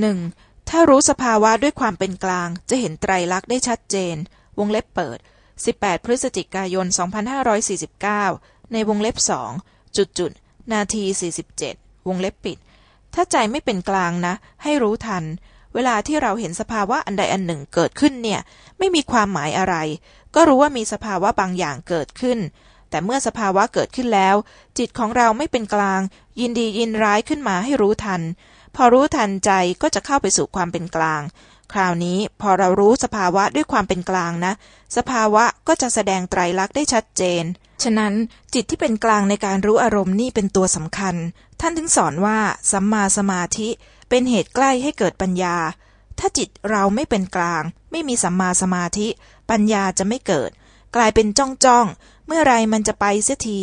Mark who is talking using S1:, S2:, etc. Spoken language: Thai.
S1: หนึ่งถ้ารู้สภาวะด้วยความเป็นกลาง จะเห็นไตรลักษณ์ได้ชัดเจน วงเล็บเปิด 18 พฤศจิกายน 2549 ในวงเล็บสองจุดจุดนาที 47 วงเล็บปิด ถ้าใจไม่เป็นกลางนะ ให้รู้ทัน เวลาที่เราเห็นสภาวะอันใดอันหนึ่งเกิดขึ้นเนี่ย ไม่มีความหมายอะไร ก็รู้ว่ามีสภาวะบางอย่างเกิดขึ้น แต่เมื่อสภาวะเกิดขึ้นแล้ว จิตของเราไม่เป็นกลาง ยินดียินร้ายขึ้นมาให้รู้ทัน พอรู้ทันใจก็จะเข้าไปสู่ความเป็นกลาง คราวนี้พอเรารู้สภาวะด้วยความเป็นกลางนะ สภาวะก็จะแสดงไตรลักษณ์ได้ชัดเจน ฉะนั้นจิตที่เป็นกลางในการรู้อารมณ์นี่เป็นตัวสำคัญ ท่านถึงสอนว่าสัมมาสมาธิเป็นเหตุใกล้ให้เกิดปัญญา ถ้าจิตเราไม่เป็นกลาง ไม่มีสัมมาสมาธิ ปัญญาจะไม่เกิด กลายเป็นจ้องจ้องเมื่อไรมันจะไปเสียที